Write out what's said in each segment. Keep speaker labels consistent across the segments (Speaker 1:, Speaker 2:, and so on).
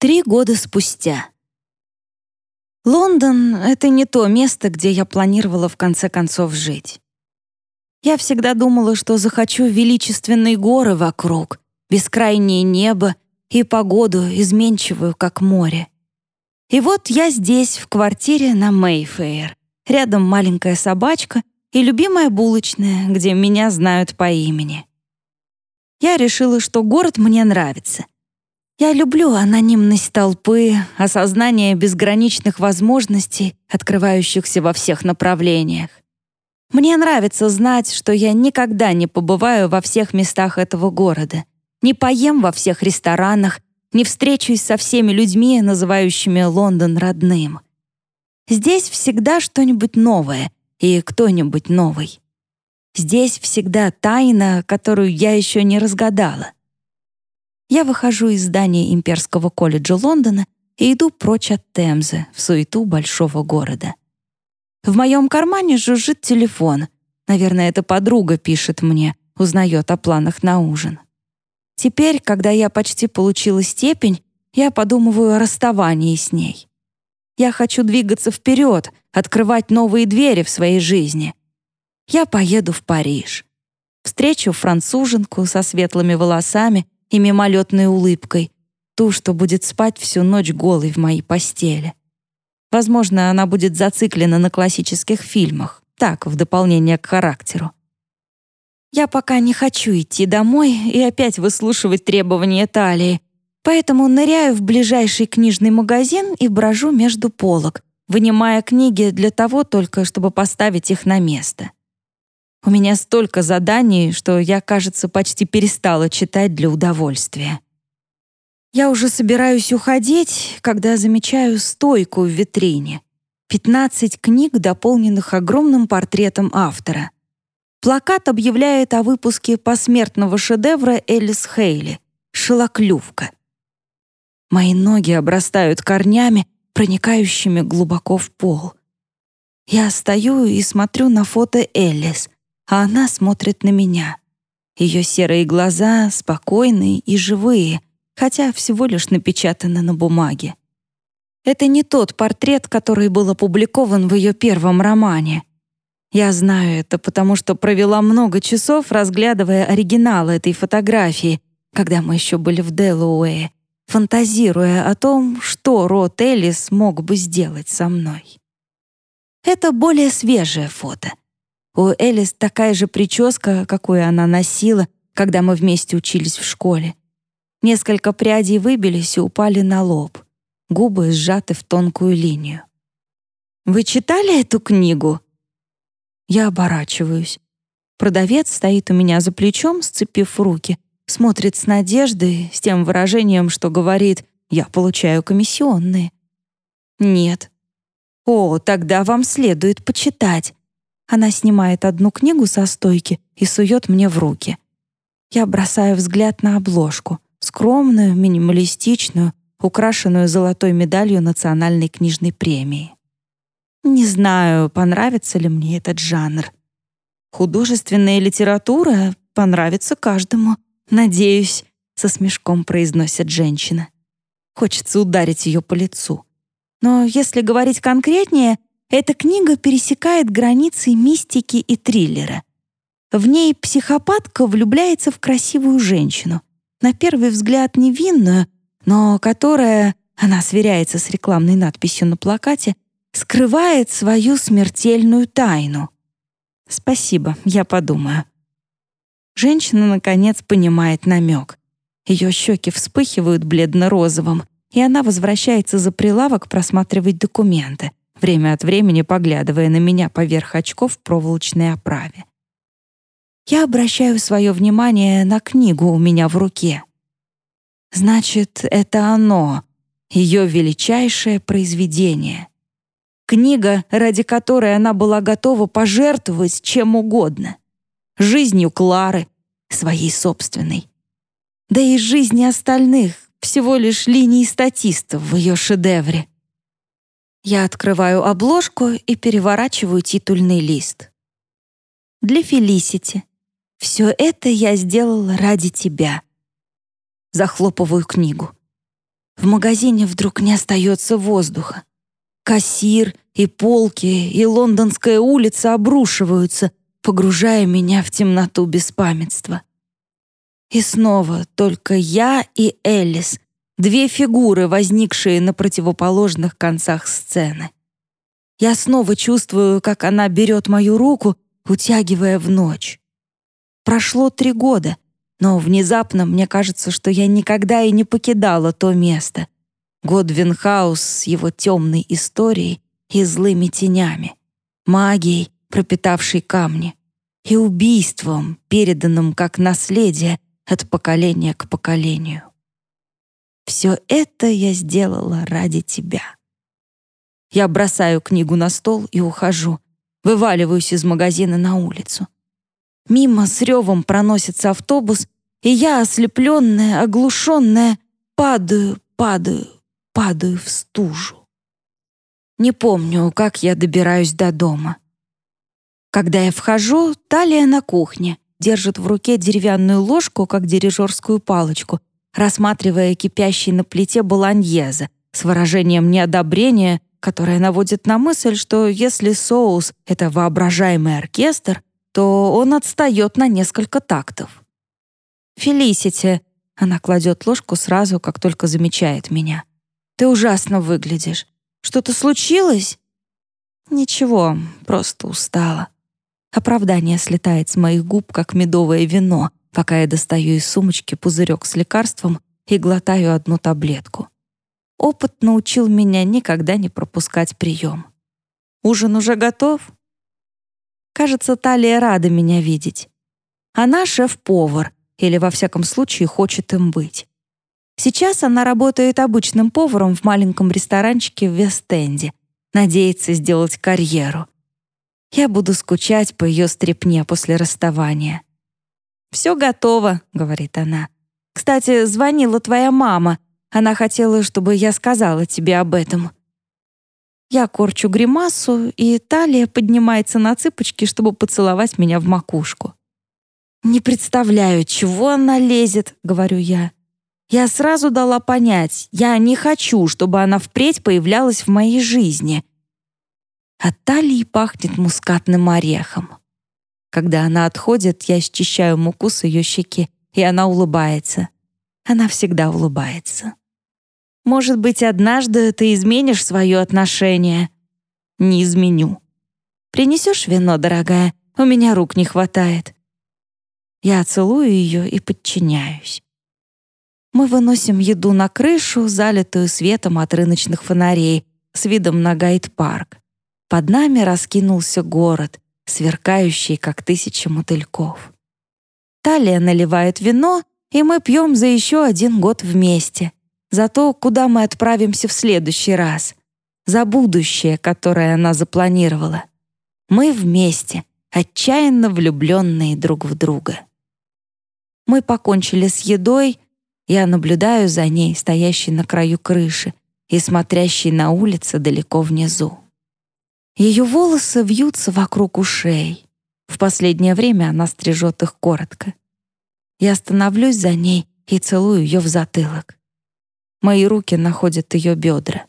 Speaker 1: Три года спустя. Лондон — это не то место, где я планировала в конце концов жить. Я всегда думала, что захочу величественные горы вокруг, бескрайнее небо и погоду, изменчивую, как море. И вот я здесь, в квартире на Мейфейр. Рядом маленькая собачка и любимая булочная, где меня знают по имени. Я решила, что город мне нравится — я люблю анонимность толпы, осознание безграничных возможностей, открывающихся во всех направлениях. Мне нравится знать, что я никогда не побываю во всех местах этого города, не поем во всех ресторанах, не встречусь со всеми людьми, называющими Лондон родным. Здесь всегда что-нибудь новое и кто-нибудь новый. Здесь всегда тайна, которую я еще не разгадала. Я выхожу из здания Имперского колледжа Лондона и иду прочь от Темзы в суету большого города. В моем кармане жужжит телефон. Наверное, эта подруга пишет мне, узнает о планах на ужин. Теперь, когда я почти получила степень, я подумываю о расставании с ней. Я хочу двигаться вперед, открывать новые двери в своей жизни. Я поеду в Париж. Встречу француженку со светлыми волосами и мимолетной улыбкой, ту, что будет спать всю ночь голой в моей постели. Возможно, она будет зациклена на классических фильмах, так, в дополнение к характеру. Я пока не хочу идти домой и опять выслушивать требования талии, поэтому ныряю в ближайший книжный магазин и брожу между полок, вынимая книги для того только, чтобы поставить их на место. У меня столько заданий, что я, кажется, почти перестала читать для удовольствия. Я уже собираюсь уходить, когда замечаю стойку в витрине. 15 книг, дополненных огромным портретом автора. Плакат объявляет о выпуске посмертного шедевра Элис Хейли «Шелоклювка». Мои ноги обрастают корнями, проникающими глубоко в пол. Я стою и смотрю на фото Элис — а она смотрит на меня. Ее серые глаза спокойные и живые, хотя всего лишь напечатаны на бумаге. Это не тот портрет, который был опубликован в ее первом романе. Я знаю это, потому что провела много часов, разглядывая оригинал этой фотографии, когда мы еще были в Делуэе, фантазируя о том, что Рот Эллис мог бы сделать со мной. Это более свежее фото — у Элис такая же прическа, какую она носила, когда мы вместе учились в школе. Несколько прядей выбились и упали на лоб. Губы сжаты в тонкую линию. «Вы читали эту книгу?» Я оборачиваюсь. Продавец стоит у меня за плечом, сцепив руки, смотрит с надеждой, с тем выражением, что говорит «я получаю комиссионные». «Нет». «О, тогда вам следует почитать. Она снимает одну книгу со стойки и сует мне в руки. Я бросаю взгляд на обложку, скромную, минималистичную, украшенную золотой медалью национальной книжной премии. Не знаю, понравится ли мне этот жанр. Художественная литература понравится каждому, надеюсь, со смешком произносит женщина. Хочется ударить ее по лицу. Но если говорить конкретнее, эта книга пересекает границы мистики и триллера. В ней психопатка влюбляется в красивую женщину, на первый взгляд невинную, но которая, она сверяется с рекламной надписью на плакате, скрывает свою смертельную тайну. Спасибо, я подумаю. Женщина, наконец, понимает намек. Ее щеки вспыхивают бледно-розовым, и она возвращается за прилавок просматривать документы время от времени поглядывая на меня поверх очков в проволочной оправе. Я обращаю свое внимание на книгу у меня в руке. Значит, это оно, ее величайшее произведение. Книга, ради которой она была готова пожертвовать чем угодно. Жизнью Клары, своей собственной. Да и жизни остальных, всего лишь линии статистов в ее шедевре. Я открываю обложку и переворачиваю титульный лист. Для Фелисити. Все это я сделала ради тебя. Захлопываю книгу. в магазине вдруг не остается воздуха. Кассир и полки и лондонская улица обрушиваются, погружая меня в темноту беспамятства. И снова только я и Элис, две фигуры, возникшие на противоположных концах сцены. Я снова чувствую, как она берет мою руку, утягивая в ночь. Прошло три года, но внезапно мне кажется, что я никогда и не покидала то место. Годвинхаус с его темной историей и злыми тенями, магией, пропитавшей камни, и убийством, переданным как наследие от поколения к поколению. Все это я сделала ради тебя. Я бросаю книгу на стол и ухожу, вываливаюсь из магазина на улицу. Мимо с ревом проносится автобус, и я, ослепленная, оглушенная, падаю, падаю, падаю в стужу. Не помню, как я добираюсь до дома. Когда я вхожу, Талия на кухне, держит в руке деревянную ложку, как дирижерскую палочку, рассматривая кипящий на плите баланьезе с выражением неодобрения которая наводит на мысль, что если соус — это воображаемый оркестр, то он отстает на несколько тактов. «Фелисити», — она кладет ложку сразу, как только замечает меня. «Ты ужасно выглядишь. Что-то случилось?» «Ничего, просто устала». Оправдание слетает с моих губ, как медовое вино, пока я достаю из сумочки пузырек с лекарством и глотаю одну таблетку. Опыт научил меня никогда не пропускать прием. «Ужин уже готов?» Кажется, Талия рада меня видеть. Она шеф-повар, или, во всяком случае, хочет им быть. Сейчас она работает обычным поваром в маленьком ресторанчике в Вест-Энде, надеется сделать карьеру. Я буду скучать по ее стрепне после расставания. «Все готово», — говорит она. «Кстати, звонила твоя мама. Она хотела, чтобы я сказала тебе об этом». Я корчу гримасу, и талия поднимается на цыпочки, чтобы поцеловать меня в макушку. «Не представляю, чего она лезет», — говорю я. Я сразу дала понять, я не хочу, чтобы она впредь появлялась в моей жизни. От талии пахнет мускатным орехом. Когда она отходит, я счищаю муку с ее щеки, и она улыбается. Она всегда улыбается. Может быть, однажды ты изменишь свое отношение? Не изменю. Принесешь вино, дорогая? У меня рук не хватает. Я целую ее и подчиняюсь. Мы выносим еду на крышу, залитую светом от рыночных фонарей, с видом на гайд-парк. Под нами раскинулся город, сверкающий, как тысяча мотыльков. Талия наливает вино, и мы пьем за еще один год вместе за то, куда мы отправимся в следующий раз, за будущее, которое она запланировала. Мы вместе, отчаянно влюбленные друг в друга. Мы покончили с едой, я наблюдаю за ней, стоящей на краю крыши и смотрящей на улицы далеко внизу. Ее волосы вьются вокруг ушей. В последнее время она стрижет их коротко. Я становлюсь за ней и целую ее в затылок. Мои руки находят ее бедра.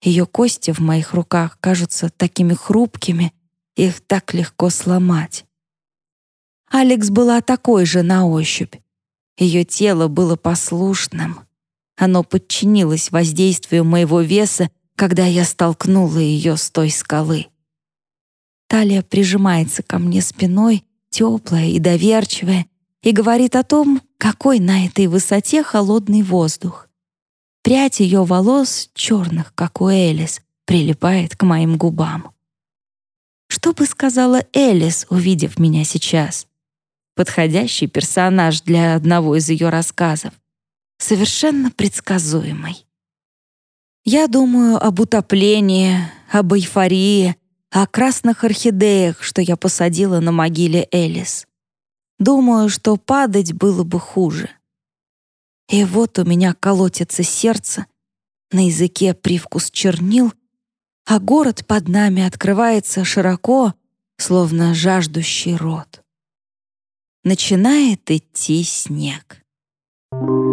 Speaker 1: Ее кости в моих руках кажутся такими хрупкими, их так легко сломать. Алекс была такой же на ощупь. Ее тело было послушным. Оно подчинилось воздействию моего веса, когда я столкнула ее с той скалы. Талия прижимается ко мне спиной, теплая и доверчивая, и говорит о том, какой на этой высоте холодный воздух. Прядь ее волос, черных, как у Элис, прилипает к моим губам. Что бы сказала Элис, увидев меня сейчас? Подходящий персонаж для одного из ее рассказов. Совершенно предсказуемый. Я думаю об утоплении, об эйфории, о красных орхидеях, что я посадила на могиле Элис. Думаю, что падать было бы хуже. И вот у меня колотится сердце, на языке привкус чернил, а город под нами открывается широко, словно жаждущий рот. Начинает идти снег. Thank.